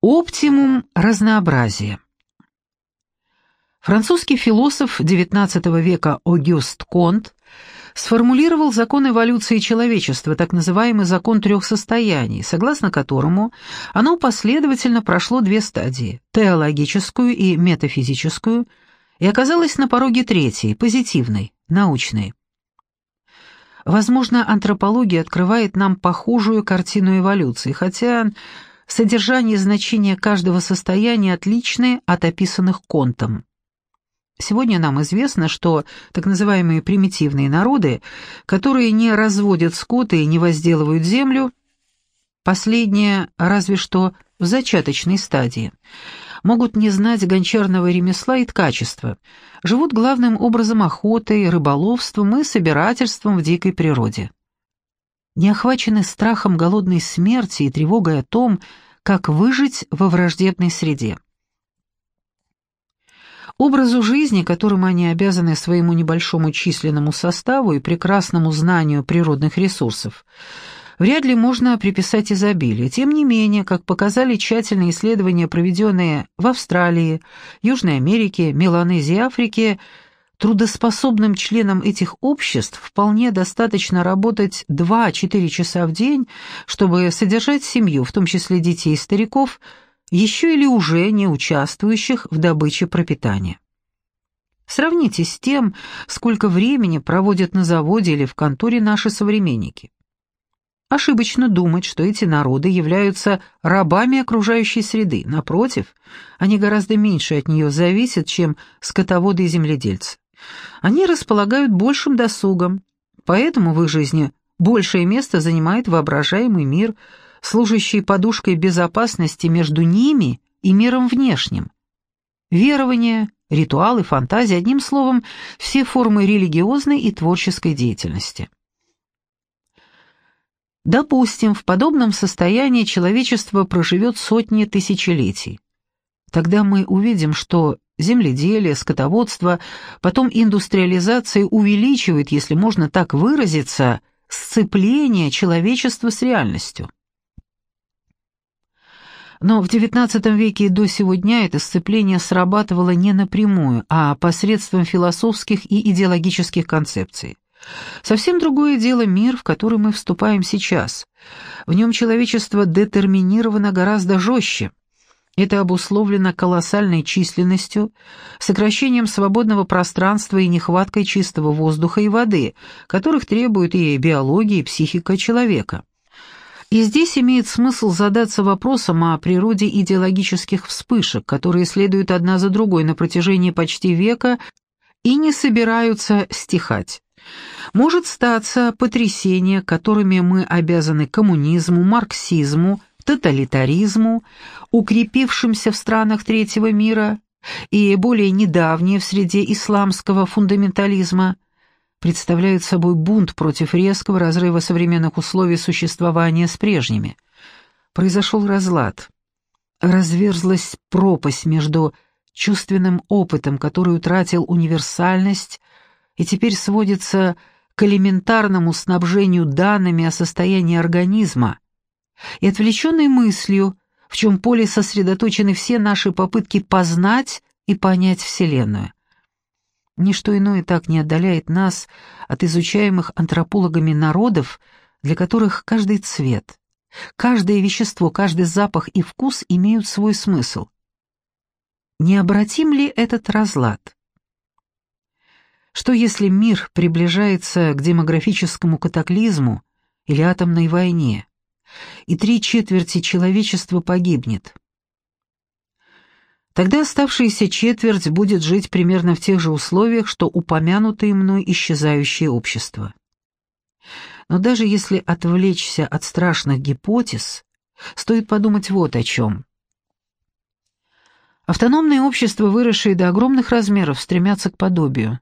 Оптимум разнообразия. Французский философ XIX века Огюст Конт сформулировал закон эволюции человечества, так называемый закон трех состояний, согласно которому оно последовательно прошло две стадии – теологическую и метафизическую, и оказалось на пороге третьей, позитивной, научной. Возможно, антропология открывает нам похожую картину эволюции, хотя Содержание и значение каждого состояния отличны от описанных Контом. Сегодня нам известно, что так называемые примитивные народы, которые не разводят скот и не возделывают землю, последние разве что в зачаточной стадии, могут не знать гончарного ремесла и ткачества, живут главным образом охотой, рыболовством и собирательством в дикой природе не охвачены страхом голодной смерти и тревогой о том, как выжить во враждебной среде. Образу жизни, которым они обязаны своему небольшому численному составу и прекрасному знанию природных ресурсов, вряд ли можно приписать изобилие. Тем не менее, как показали тщательные исследования, проведенные в Австралии, Южной Америке, Меланезии Африке, Трудоспособным членам этих обществ вполне достаточно работать 2-4 часа в день, чтобы содержать семью, в том числе детей и стариков, еще или уже не участвующих в добыче пропитания. Сравните с тем, сколько времени проводят на заводе или в конторе наши современники. Ошибочно думать, что эти народы являются рабами окружающей среды. Напротив, они гораздо меньше от нее зависят, чем скотоводы и земледельцы. Они располагают большим досугом, поэтому в их жизни большее место занимает воображаемый мир, служащий подушкой безопасности между ними и миром внешним. Верования, ритуалы, фантазии, одним словом, все формы религиозной и творческой деятельности. Допустим, в подобном состоянии человечество проживет сотни тысячелетий. Тогда мы увидим, что земледелие, скотоводство, потом индустриализация увеличивает, если можно так выразиться, сцепление человечества с реальностью. Но в XIX веке и до сего дня это сцепление срабатывало не напрямую, а посредством философских и идеологических концепций. Совсем другое дело мир, в который мы вступаем сейчас. В нем человечество детерминировано гораздо жестче. Это обусловлено колоссальной численностью, сокращением свободного пространства и нехваткой чистого воздуха и воды, которых требует и биология, и психика человека. И здесь имеет смысл задаться вопросом о природе идеологических вспышек, которые следуют одна за другой на протяжении почти века и не собираются стихать. Может статься потрясения, которыми мы обязаны коммунизму, марксизму, тоталитаризму, укрепившимся в странах третьего мира, и более недавние в среде исламского фундаментализма, представляют собой бунт против резкого разрыва современных условий существования с прежними. Произошел разлад. Разверзлась пропасть между чувственным опытом, который утратил универсальность и теперь сводится к элементарному снабжению данными о состоянии организма, и отвлеченной мыслью, в чем поле сосредоточены все наши попытки познать и понять Вселенную. Ничто иное так не отдаляет нас от изучаемых антропологами народов, для которых каждый цвет, каждое вещество, каждый запах и вкус имеют свой смысл. Необратим ли этот разлад? Что если мир приближается к демографическому катаклизму или атомной войне? И три четверти человечества погибнет. Тогда оставшаяся четверть будет жить примерно в тех же условиях, что упомянутые мной исчезающее общество. Но даже если отвлечься от страшных гипотез, стоит подумать вот о чем. Автономные общества, выросшие до огромных размеров, стремятся к подобию.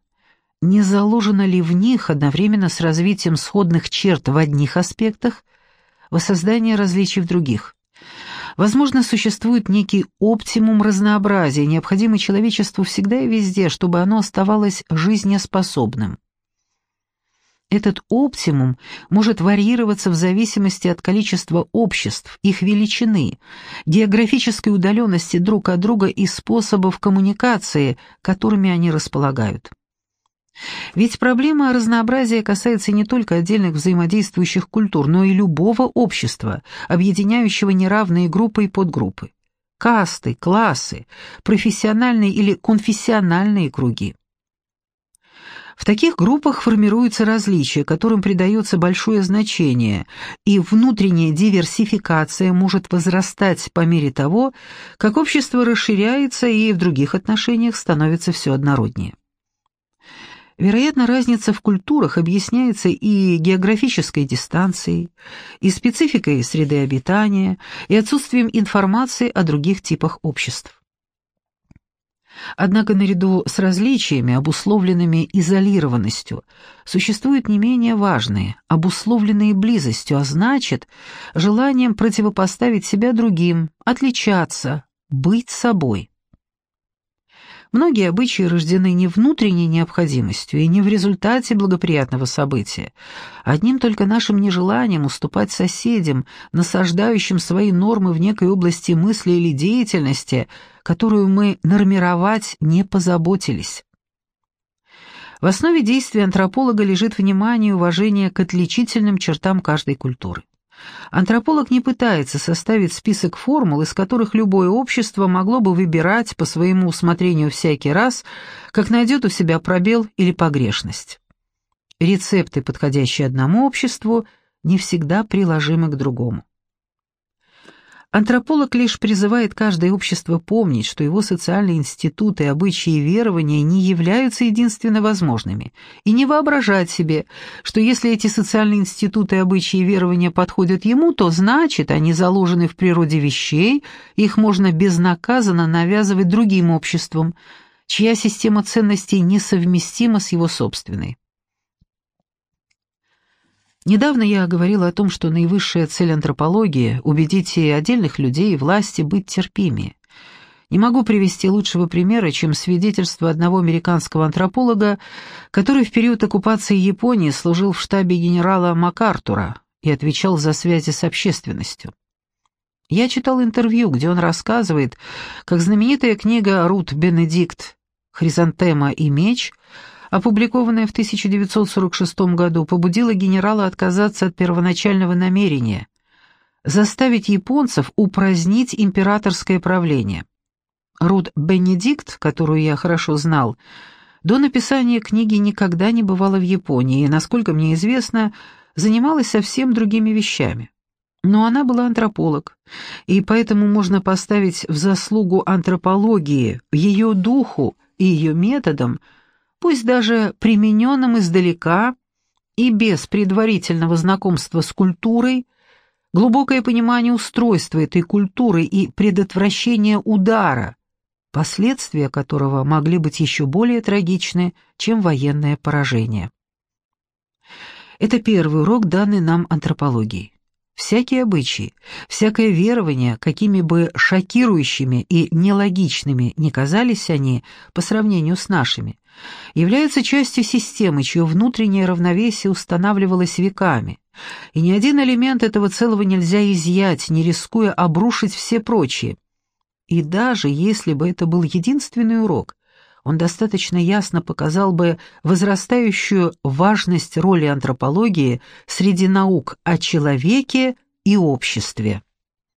Не заложено ли в них одновременно с развитием сходных черт в одних аспектах – воссоздание различий в других. Возможно, существует некий оптимум разнообразия, необходимый человечеству всегда и везде, чтобы оно оставалось жизнеспособным. Этот оптимум может варьироваться в зависимости от количества обществ, их величины, географической удаленности друг от друга и способов коммуникации, которыми они располагают. Ведь проблема разнообразия касается не только отдельных взаимодействующих культур, но и любого общества, объединяющего неравные группы и подгруппы, касты, классы, профессиональные или конфессиональные круги. В таких группах формируются различия, которым придается большое значение, и внутренняя диверсификация может возрастать по мере того, как общество расширяется и в других отношениях становится все однороднее. Вероятно, разница в культурах объясняется и географической дистанцией, и спецификой среды обитания, и отсутствием информации о других типах обществ. Однако наряду с различиями, обусловленными изолированностью, существуют не менее важные, обусловленные близостью, а значит, желанием противопоставить себя другим, отличаться, быть собой. Многие обычаи рождены не внутренней необходимостью и не в результате благоприятного события, одним только нашим нежеланием уступать соседям, насаждающим свои нормы в некой области мысли или деятельности, которую мы нормировать не позаботились. В основе действия антрополога лежит внимание и уважение к отличительным чертам каждой культуры. Антрополог не пытается составить список формул, из которых любое общество могло бы выбирать по своему усмотрению всякий раз, как найдет у себя пробел или погрешность. Рецепты, подходящие одному обществу, не всегда приложимы к другому. Антрополог лишь призывает каждое общество помнить, что его социальные институты, обычаи и верования не являются единственно возможными, и не воображать себе, что если эти социальные институты, обычаи и верования подходят ему, то значит, они заложены в природе вещей, их можно безнаказанно навязывать другим обществам, чья система ценностей несовместима с его собственной. Недавно я говорила о том, что наивысшая цель антропологии — убедить и отдельных людей, и власти быть терпимее. Не могу привести лучшего примера, чем свидетельство одного американского антрополога, который в период оккупации Японии служил в штабе генерала МакАртура и отвечал за связи с общественностью. Я читал интервью, где он рассказывает, как знаменитая книга Рут Бенедикт «Хризантема и меч» опубликованная в 1946 году, побудила генерала отказаться от первоначального намерения – заставить японцев упразднить императорское правление. Рут Бенедикт, которую я хорошо знал, до написания книги никогда не бывала в Японии и, насколько мне известно, занималась совсем другими вещами. Но она была антрополог, и поэтому можно поставить в заслугу антропологии, ее духу и ее методам – пусть даже примененным издалека и без предварительного знакомства с культурой, глубокое понимание устройства этой культуры и предотвращение удара, последствия которого могли быть еще более трагичны, чем военное поражение. Это первый урок, данный нам антропологией. Всякие обычаи, всякое верование, какими бы шокирующими и нелогичными ни казались они по сравнению с нашими, являются частью системы, чье внутреннее равновесие устанавливалось веками, и ни один элемент этого целого нельзя изъять, не рискуя обрушить все прочие. И даже если бы это был единственный урок, он достаточно ясно показал бы возрастающую важность роли антропологии среди наук о человеке и обществе.